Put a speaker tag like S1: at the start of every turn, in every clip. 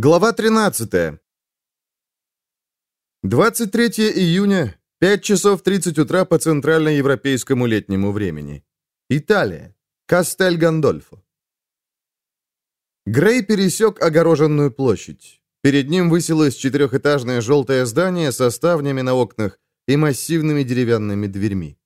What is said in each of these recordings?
S1: Глава 13. 23 июня, 5 часов 30 утра по центральноевропейскому летнему времени. Италия. Кастель Гандольфо. Грей пересек огороженную площадь. Перед ним высилось четырехэтажное желтое здание со ставнями на окнах и массивными деревянными дверьми.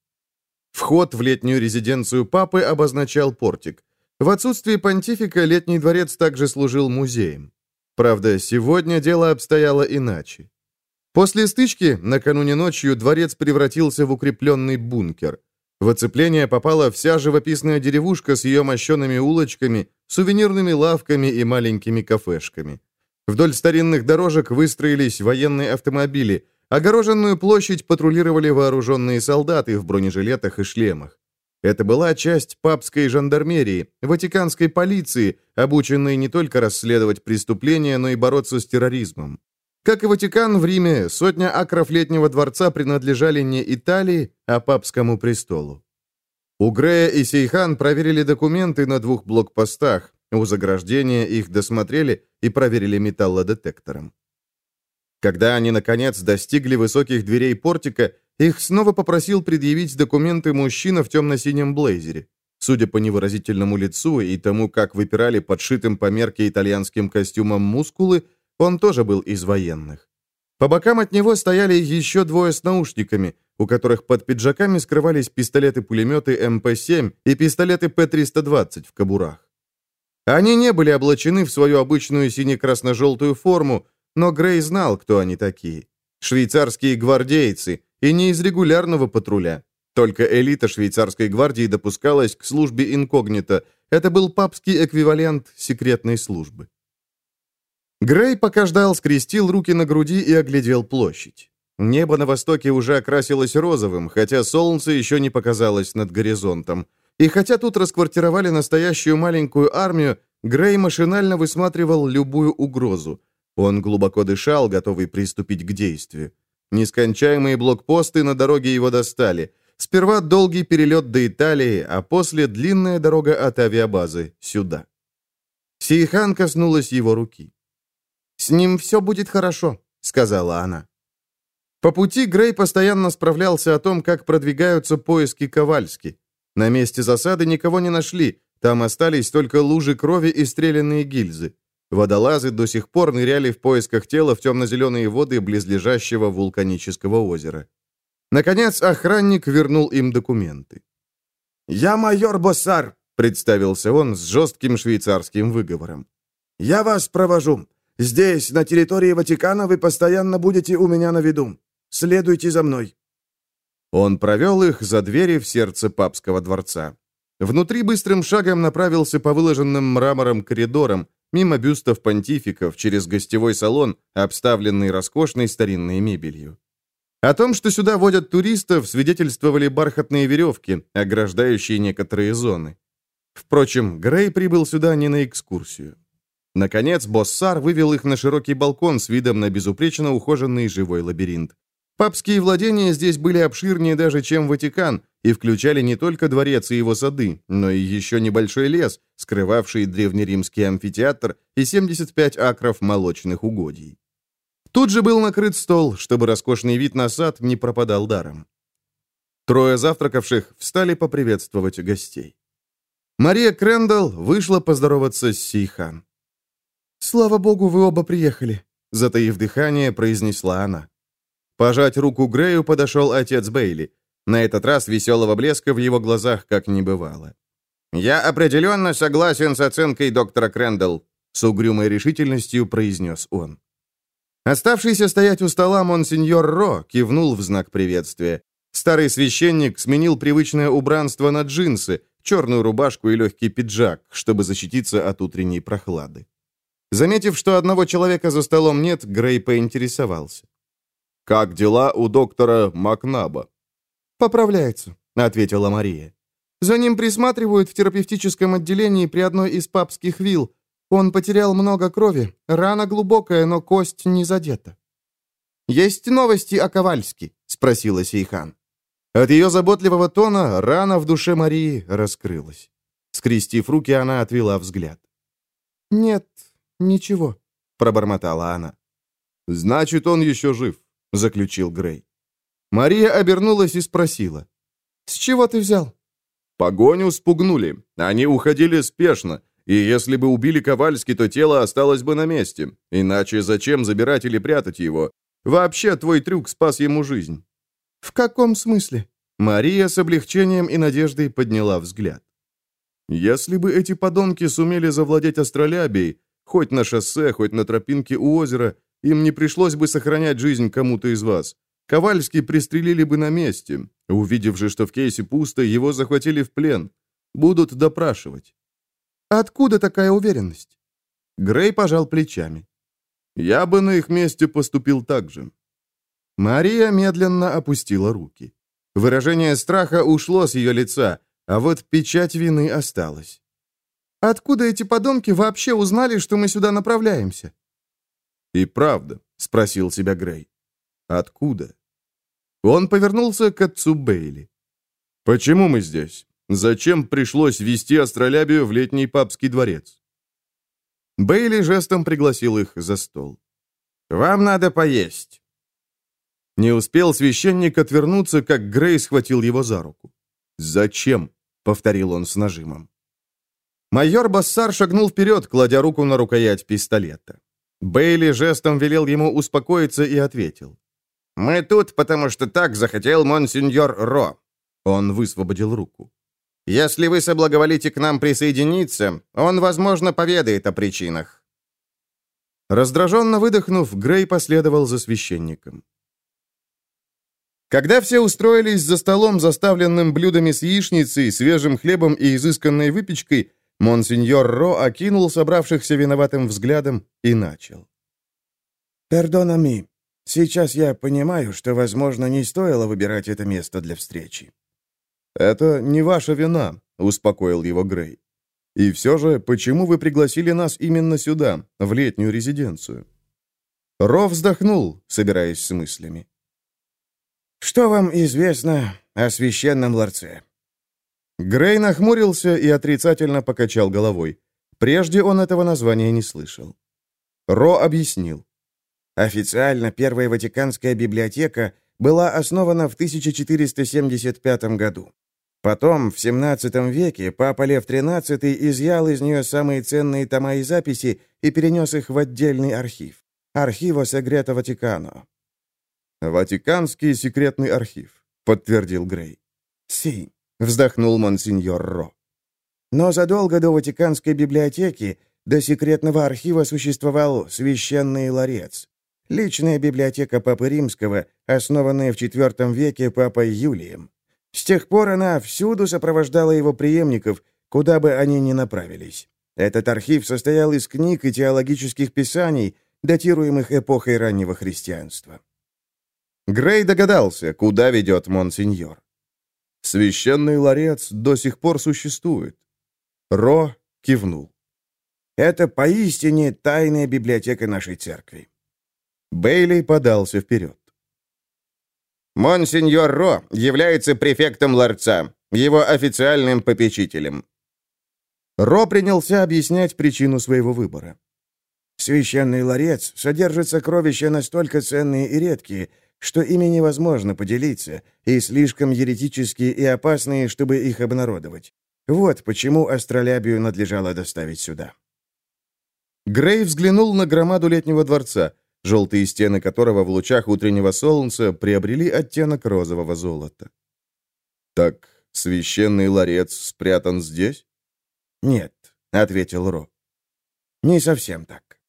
S1: Вход в летнюю резиденцию папы обозначал портик. В отсутствие понтифика летний дворец также служил музеем. Правда, сегодня дело обстояло иначе. После стычки, накануне ночью, дворец превратился в укрепленный бункер. В оцепление попала вся живописная деревушка с ее мощеными улочками, сувенирными лавками и маленькими кафешками. Вдоль старинных дорожек выстроились военные автомобили, огороженную площадь патрулировали вооруженные солдаты в бронежилетах и шлемах. Это была часть папской жандармерии, ватиканской полиции, обученной не только расследовать преступления, но и бороться с терроризмом. Как и Ватикан в Риме, сотня акров летнего дворца принадлежали не Италии, а папскому престолу. У Грея и Сейхан проверили документы на двух блокпостах, у заграждения их досмотрели и проверили металлодетектором. Когда они, наконец, достигли высоких дверей портика, их снова попросил предъявить документы мужчина в темно-синем блейзере. Судя по невыразительному лицу и тому, как выпирали под сшитым по мерке итальянским костюмом мускулы, он тоже был из военных. По бокам от него стояли еще двое с наушниками, у которых под пиджаками скрывались пистолеты-пулеметы МП-7 и пистолеты П-320 в кобурах. Они не были облачены в свою обычную сине-красно-желтую форму, но Грей знал, кто они такие. Швейцарские гвардейцы, и не из регулярного патруля. Только элита швейцарской гвардии допускалась к службе инкогнито. Это был папский эквивалент секретной службы. Грей, пока ждал, скрестил руки на груди и оглядел площадь. Небо на востоке уже окрасилось розовым, хотя солнце еще не показалось над горизонтом. И хотя тут расквартировали настоящую маленькую армию, Грей машинально высматривал любую угрозу. Он глубоко дышал, готовый приступить к действию. Нескончаемые блокпосты на дороге его достали. Сперва долгий перелет до Италии, а после длинная дорога от авиабазы сюда. Сейхан коснулась его руки. «С ним все будет хорошо», — сказала она. По пути Грей постоянно справлялся о том, как продвигаются поиски Ковальски. На месте засады никого не нашли, там остались только лужи крови и стрелянные гильзы. Водолазы до сих пор ныряли в поисках тела в темно-зеленые воды близлежащего вулканического озера. Наконец, охранник вернул им документы. «Я майор Боссар», — представился он с жестким швейцарским выговором. «Я вас провожу. Здесь, на территории Ватикана, вы постоянно будете у меня на виду. Следуйте за мной». Он провел их за двери в сердце папского дворца. Внутри быстрым шагом направился по выложенным мрамором коридорам, мимо бюстов понтификов, через гостевой салон, обставленный роскошной старинной мебелью. О том, что сюда водят туристов, свидетельствовали бархатные веревки, ограждающие некоторые зоны. Впрочем, Грей прибыл сюда не на экскурсию. Наконец, Боссар вывел их на широкий балкон с видом на безупречно ухоженный живой лабиринт. Папские владения здесь были обширнее даже, чем Ватикан, и включали не только дворец и его сады, но и еще небольшой лес, скрывавший древнеримский амфитеатр и 75 акров молочных угодий. Тут же был накрыт стол, чтобы роскошный вид на сад не пропадал даром. Трое завтракавших встали поприветствовать гостей. Мария Крендел вышла поздороваться с Сейхан. «Слава богу, вы оба приехали», — затаив дыхание, произнесла она. Пожать руку Грею подошел отец Бейли. На этот раз веселого блеска в его глазах как не бывало. «Я определенно согласен с оценкой доктора Крэндалл», с угрюмой решительностью произнес он. Оставшийся стоять у стола монсеньор Ро кивнул в знак приветствия. Старый священник сменил привычное убранство на джинсы, черную рубашку и легкий пиджак, чтобы защититься от утренней прохлады. Заметив, что одного человека за столом нет, Грей поинтересовался. «Как дела у доктора Макнаба?»
S2: «Поправляется», — ответила Мария. «За ним присматривают в терапевтическом отделении при одной из папских вилл. Он потерял много крови, рана глубокая, но кость не задета». «Есть новости о Ковальске?» — спросила Сейхан. От ее заботливого тона рана в душе Марии раскрылась. Скрестив руки, она отвела взгляд. «Нет, ничего», —
S1: пробормотала она. «Значит, он еще жив», — заключил Грей. Мария обернулась и спросила.
S2: «С чего ты взял?»
S1: «Погоню спугнули. Они уходили спешно, и если бы убили Ковальски, то тело осталось бы на месте. Иначе зачем забирать или прятать его? Вообще, твой трюк спас ему жизнь».
S2: «В каком смысле?»
S1: Мария с облегчением и надеждой подняла взгляд. «Если бы эти подонки сумели завладеть астролябией, хоть на шоссе, хоть на тропинке у озера, им не пришлось бы сохранять жизнь кому-то из вас. Ковальский пристрелили бы на месте. Увидев же, что в кейсе пусто, его захватили в плен. Будут допрашивать».
S2: «Откуда такая уверенность?»
S1: Грей пожал плечами. «Я бы на их месте поступил так же». Мария медленно опустила руки. Выражение страха ушло с ее лица, а вот печать вины осталась.
S2: «Откуда эти подонки вообще узнали, что мы сюда направляемся?»
S1: «И правда», — спросил себя Грей. «Откуда?» Он повернулся к отцу Бейли. «Почему мы здесь? Зачем пришлось вести астролябию в летний папский дворец?» Бейли жестом пригласил их за стол. «Вам надо поесть». Не успел священник отвернуться, как Грей схватил его за руку. «Зачем?» — повторил он с нажимом. Майор Бассар шагнул вперед, кладя руку на рукоять пистолета. Бейли жестом велел ему успокоиться и ответил. «Мы тут, потому что так захотел монсеньор Ро». Он высвободил руку. «Если вы соблаговолите к нам присоединиться, он, возможно, поведает о причинах». Раздраженно выдохнув, Грей последовал за священником. Когда все устроились за столом, заставленным блюдами с яичницей, свежим хлебом и изысканной выпечкой, монсеньор Ро окинул собравшихся виноватым взглядом и начал.
S3: «Пердонами, сейчас я понимаю, что, возможно, не стоило выбирать это место для встречи».
S1: «Это не ваша вина», — успокоил его Грей. «И все же, почему вы пригласили нас именно сюда, в летнюю резиденцию?» Ро вздохнул, собираясь с мыслями.
S3: Что вам известно о священном ларце?»
S1: Грей нахмурился и отрицательно покачал головой. Прежде он этого названия не слышал. Ро объяснил.
S3: Официально Первая Ватиканская библиотека была основана в 1475 году. Потом, в XVII веке, Папа Лев XIII изъял из нее самые ценные тома и записи и перенес их в отдельный архив. Архиво Сегрето Ватикано.
S1: «Ватиканский секретный архив», — подтвердил Грей.
S3: «Си», —
S1: вздохнул монсеньор Ро.
S3: «Но задолго до Ватиканской библиотеки, до секретного архива существовал священный ларец. Личная библиотека Папы Римского, основанная в IV веке Папой Юлием. С тех пор она всюду сопровождала его преемников, куда бы они ни направились. Этот архив состоял из книг и теологических писаний, датируемых эпохой раннего христианства.
S1: Грей догадался, куда ведет монсеньор. Священный ларец до сих пор существует. Ро кивнул.
S3: Это поистине тайная библиотека нашей церкви.
S1: Бейли подался вперед.
S4: Монсеньор Ро является префектом ларца, его официальным попечителем.
S1: Ро принялся объяснять причину своего выбора.
S3: Священный ларец содержит сокровища настолько ценные и редкие, что ими невозможно поделиться, и слишком еретические и опасные, чтобы их обнародовать. Вот почему астролябию надлежало доставить сюда.
S1: Грей взглянул на громаду летнего дворца, желтые стены которого в лучах утреннего солнца приобрели оттенок розового золота. «Так священный ларец спрятан здесь?»
S3: «Нет», — ответил Ро. «Не совсем так».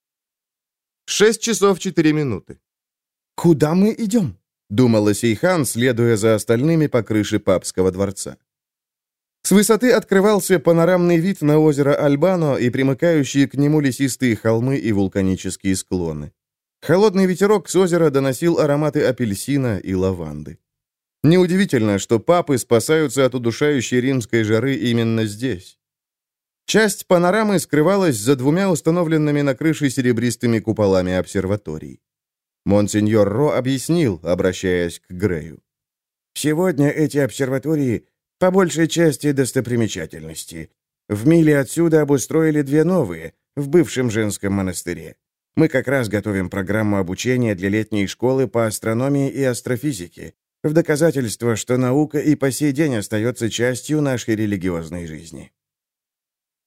S1: Шесть часов четыре минуты.
S2: «Куда мы идем?»
S1: — думала Сейхан, следуя за остальными по крыше папского дворца. С высоты открывался панорамный вид на озеро Альбано и примыкающие к нему лесистые холмы и вулканические склоны. Холодный ветерок с озера доносил ароматы апельсина и лаванды. Неудивительно, что папы спасаются от удушающей римской жары именно здесь. Часть панорамы скрывалась за двумя установленными на крыше серебристыми куполами обсерваторий. Монсеньор Ро объяснил, обращаясь к Грею.
S3: «Сегодня эти обсерватории по большей части достопримечательности. В миле отсюда обустроили две новые, в бывшем женском монастыре. Мы как раз готовим программу обучения для летней школы по астрономии и астрофизике, в доказательство, что наука и по сей день остается частью нашей религиозной жизни.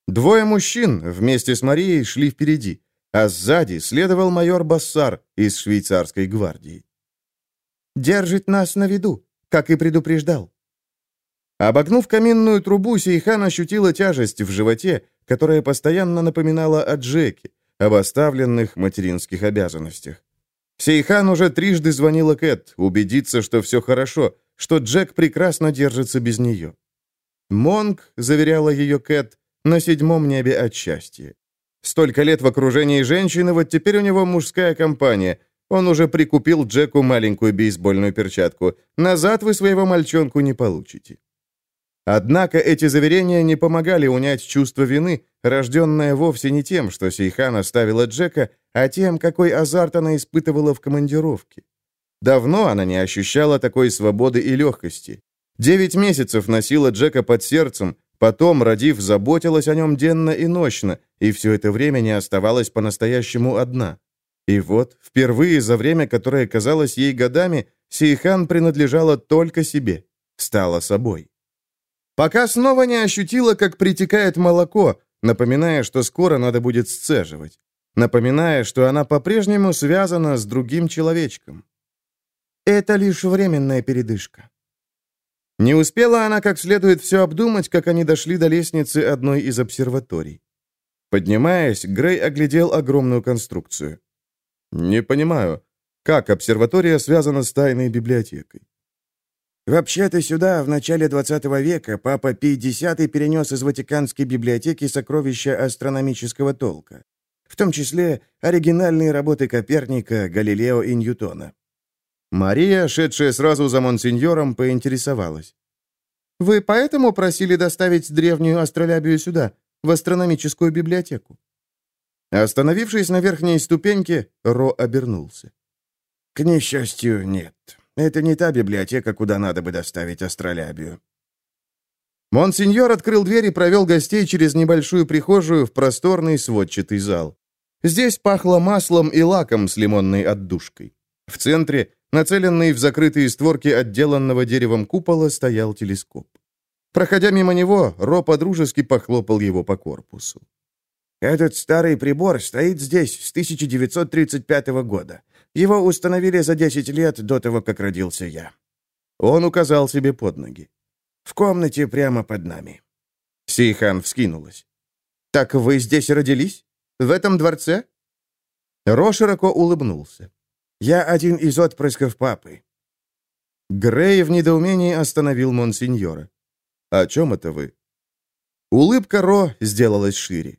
S1: Двое мужчин вместе с Марией шли впереди, а сзади следовал майор Бассар из швейцарской гвардии.
S2: «Держит нас на виду, как и предупреждал».
S1: Обогнув каминную трубу, Сейхан ощутила тяжесть в животе, которая постоянно напоминала о Джеке, об оставленных материнских обязанностях. Сейхан уже трижды звонила Кэт, убедиться, что все хорошо, что Джек прекрасно держится без нее. Монг, заверяла ее Кэт, на седьмом небе от счастья. Столько лет в окружении женщины, вот теперь у него мужская компания. Он уже прикупил Джеку маленькую бейсбольную перчатку. Назад вы своего мальчонку не получите. Однако эти заверения не помогали унять чувство вины, рожденное вовсе не тем, что Сейхан оставила Джека, а тем, какой азарт она испытывала в командировке. Давно она не ощущала такой свободы и легкости. Девять месяцев носила Джека под сердцем, потом, родив, заботилась о нем денно и нощно, и все это время не оставалась по-настоящему одна. И вот, впервые за время, которое казалось ей годами, Сейхан принадлежала только себе, стала собой пока снова не ощутила, как притекает молоко, напоминая, что скоро надо будет сцеживать, напоминая, что она по-прежнему связана с другим человечком.
S2: Это лишь временная передышка.
S1: Не успела она как следует все обдумать, как они дошли до лестницы одной из обсерваторий. Поднимаясь, Грей оглядел огромную конструкцию. «Не понимаю, как обсерватория связана с тайной библиотекой?»
S3: Вообще-то сюда в начале 20 века папа Пий X перенес из Ватиканской библиотеки сокровища астрономического толка, в том числе оригинальные работы Коперника, Галилео и Ньютона.
S1: Мария, шедшая сразу за монсеньором, поинтересовалась.
S2: «Вы поэтому просили доставить древнюю астролябию сюда, в астрономическую библиотеку?»
S1: Остановившись на верхней ступеньке, Ро обернулся.
S3: «К несчастью, нет. Это не та библиотека, куда надо бы доставить астролябию».
S1: Монсеньор открыл дверь и провел гостей через небольшую прихожую в просторный сводчатый зал. Здесь пахло маслом и лаком с лимонной отдушкой. В центре, нацеленный в закрытые створки отделанного деревом купола, стоял телескоп. Проходя мимо него, Ро подружески похлопал его по корпусу.
S3: «Этот старый прибор стоит здесь с 1935 года. Его установили за 10 лет до того, как родился я.
S1: Он указал себе под ноги.
S3: В комнате прямо под нами.
S1: Сейхан вскинулась.
S2: «Так вы здесь родились? В этом дворце?»
S1: Ро широко улыбнулся.
S3: «Я один из отпрысков папы».
S1: Грей в недоумении остановил монсеньора. «О чем это вы?» Улыбка Ро сделалась шире.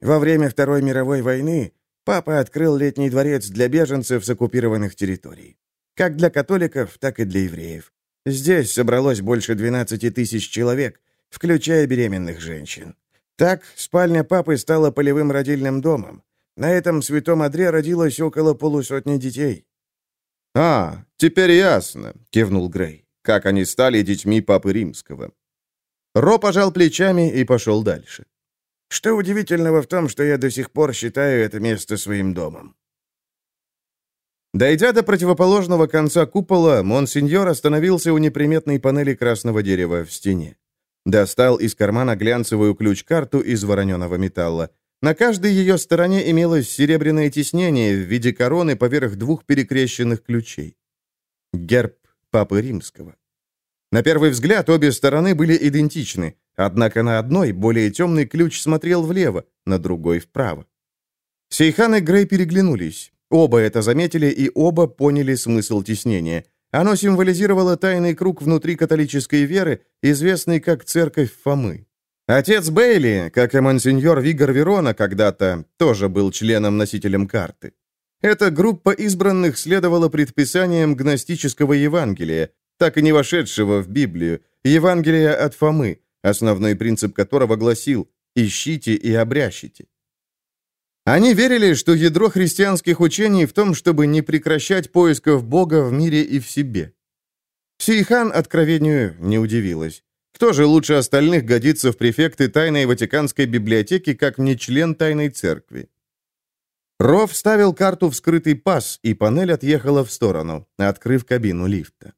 S3: Во время Второй мировой войны Папа открыл летний дворец для беженцев с оккупированных территорий. Как для католиков, так и для евреев. Здесь собралось больше 12 тысяч человек, включая беременных женщин. Так, спальня папы стала полевым родильным домом. На этом святом одре родилось около полусотни детей.
S1: «А, теперь ясно», — кивнул Грей, «как они стали детьми папы римского». Ро пожал плечами и пошел дальше.
S3: Что удивительного в том, что я до сих пор считаю это место своим домом?
S1: Дойдя до противоположного конца купола, монсеньор остановился у неприметной панели красного дерева в стене. Достал из кармана глянцевую ключ-карту из вороненого металла. На каждой ее стороне имелось серебряное тиснение в виде короны поверх двух перекрещенных ключей. Герб Папы Римского. На первый взгляд обе стороны были идентичны, однако на одной более темный ключ смотрел влево, на другой вправо. Сейхан и Грей переглянулись. Оба это заметили и оба поняли смысл теснения. Оно символизировало тайный круг внутри католической веры, известный как Церковь Фомы. Отец Бейли, как и монсеньор Вигор Верона когда-то, тоже был членом-носителем карты. Эта группа избранных следовала предписаниям гностического Евангелия, так и не вошедшего в Библию, Евангелия от Фомы, основной принцип которого гласил «ищите и обрящите». Они верили, что ядро христианских учений в том, чтобы не прекращать поисков Бога в мире и в себе. Сейхан откровению не удивилась. Кто же лучше остальных годится в префекты Тайной Ватиканской библиотеки, как не член Тайной Церкви? Ро вставил карту в скрытый паз, и панель отъехала в сторону, открыв кабину лифта.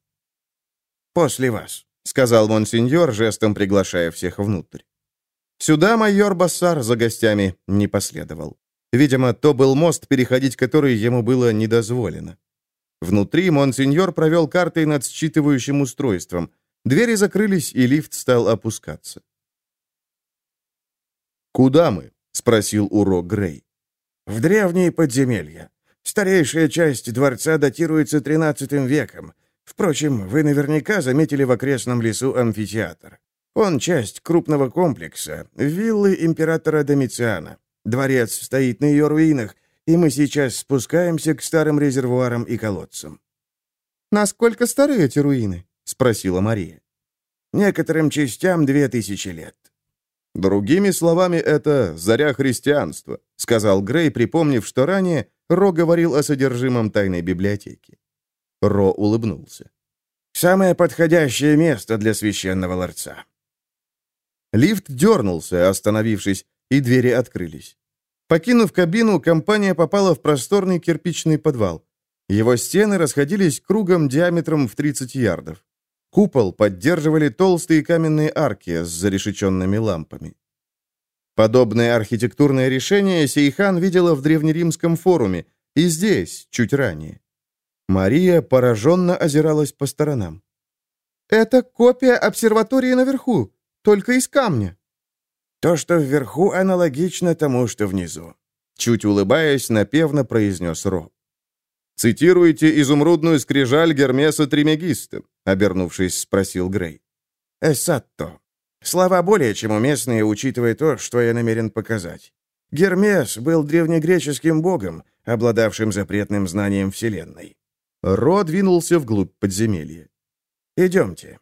S3: «После вас», —
S1: сказал монсеньор, жестом приглашая всех внутрь. Сюда майор Бассар за гостями не последовал. Видимо, то был мост, переходить который ему было недозволено. Внутри монсеньор провел картой над считывающим устройством. Двери закрылись, и лифт стал опускаться. «Куда мы?» — спросил Уро Грей.
S3: «В древние подземелья. Старейшая часть дворца датируется XIII веком. Впрочем, вы наверняка заметили в окрестном лесу амфитеатр. Он часть крупного комплекса, виллы императора Домициана. Дворец стоит на ее руинах, и мы сейчас спускаемся к старым резервуарам и колодцам».
S2: «Насколько стары эти руины?» — спросила Мария.
S3: «Некоторым частям две тысячи лет».
S1: «Другими словами, это заря христианства», — сказал Грей, припомнив, что ранее Ро говорил о содержимом тайной библиотеки. Ро улыбнулся.
S3: «Самое подходящее место для священного ларца.
S1: Лифт дернулся, остановившись, и двери открылись. Покинув кабину, компания попала в просторный кирпичный подвал. Его стены расходились кругом диаметром в 30 ярдов. Купол поддерживали толстые каменные арки с зарешеченными лампами. Подобное архитектурное решение Сейхан видела в древнеримском форуме и здесь, чуть ранее. Мария пораженно озиралась по сторонам.
S2: «Это копия обсерватории наверху только из камня».
S3: «То, что вверху, аналогично тому, что внизу», —
S1: чуть улыбаясь, напевно произнес Ро. «Цитируете изумрудную скрижаль Гермеса Тримегиста?» — обернувшись, спросил Грей.
S3: «Эссатто. Слова более чем уместные, учитывая то, что я намерен показать. Гермес был древнегреческим богом, обладавшим запретным знанием Вселенной».
S1: Ро двинулся вглубь подземелья.
S3: «Идемте».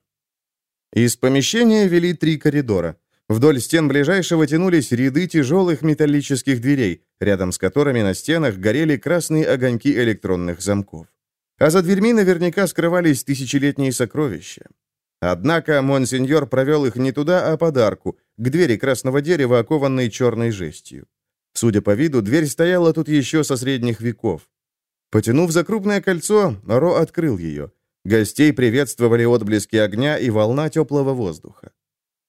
S1: Из помещения вели три коридора. Вдоль стен ближайшего тянулись ряды тяжелых металлических дверей, рядом с которыми на стенах горели красные огоньки электронных замков. А за дверьми наверняка скрывались тысячелетние сокровища. Однако монсеньор провел их не туда, а под арку, к двери красного дерева, окованной черной жестью. Судя по виду, дверь стояла тут еще со средних веков. Потянув за крупное кольцо, Ро открыл ее. Гостей приветствовали отблески огня и волна теплого воздуха.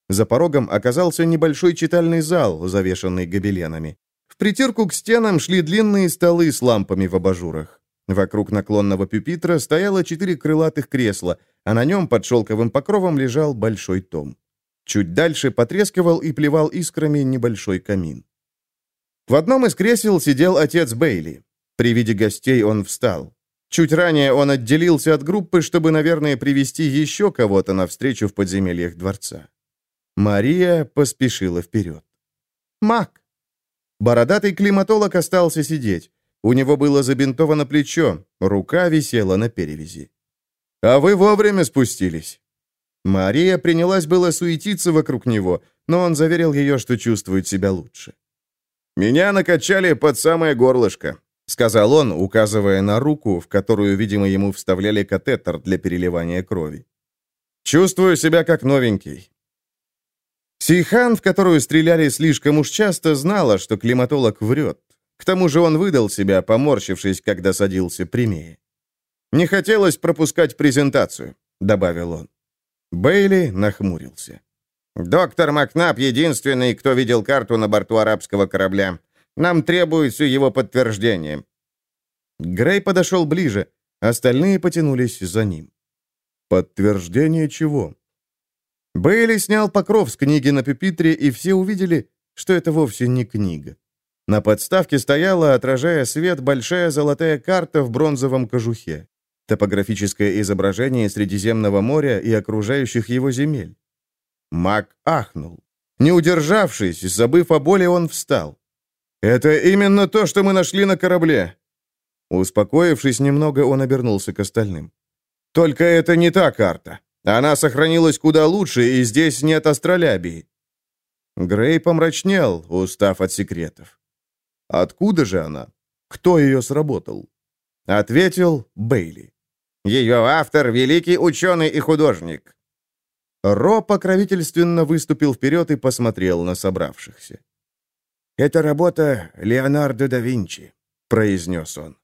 S1: За порогом оказался небольшой читальный зал, завешанный гобеленами. В притирку к стенам шли длинные столы с лампами в абажурах. Вокруг наклонного пюпитра стояло четыре крылатых кресла, а на нем под шелковым покровом лежал большой том. Чуть дальше потрескивал и плевал искрами небольшой камин. В одном из кресел сидел отец Бейли. При виде гостей он встал. Чуть ранее он отделился от группы, чтобы, наверное, привести еще кого-то на встречу в подземельях дворца. Мария поспешила вперед.
S2: «Мак!»
S1: Бородатый климатолог остался сидеть. У него было забинтовано плечо, рука висела на перевязи. «А вы вовремя спустились». Мария принялась было суетиться вокруг него, но он заверил ее, что чувствует себя лучше. «Меня накачали под самое горлышко. — сказал он, указывая на руку, в которую, видимо, ему вставляли катетер для переливания крови. «Чувствую себя как новенький». Сейхан, в которую стреляли слишком уж часто, знала, что климатолог врет. К тому же он выдал себя, поморщившись, когда садился прямее. «Не хотелось пропускать презентацию», — добавил он. Бейли нахмурился.
S4: «Доктор Макнап единственный, кто видел карту на борту арабского корабля. Нам требуется его подтверждение».
S1: Грей подошел ближе, остальные потянулись за ним. «Подтверждение чего?» Бейли снял покров с книги на пюпитре, и все увидели, что это вовсе не книга. На подставке стояла, отражая свет, большая золотая карта в бронзовом кожухе. Топографическое изображение Средиземного моря и окружающих его земель. Мак ахнул. Не удержавшись, забыв о боли, он встал. «Это именно то, что мы нашли на корабле!» Успокоившись немного, он обернулся к остальным. «Только это не та карта. Она сохранилась куда лучше, и здесь нет астролябии». Грей помрачнел, устав от секретов. «Откуда же она? Кто ее сработал?» Ответил Бейли.
S4: «Ее автор — великий ученый и художник».
S1: Ро покровительственно выступил вперед и посмотрел на собравшихся.
S3: Это работа Леонардо да Винчи. произнес он.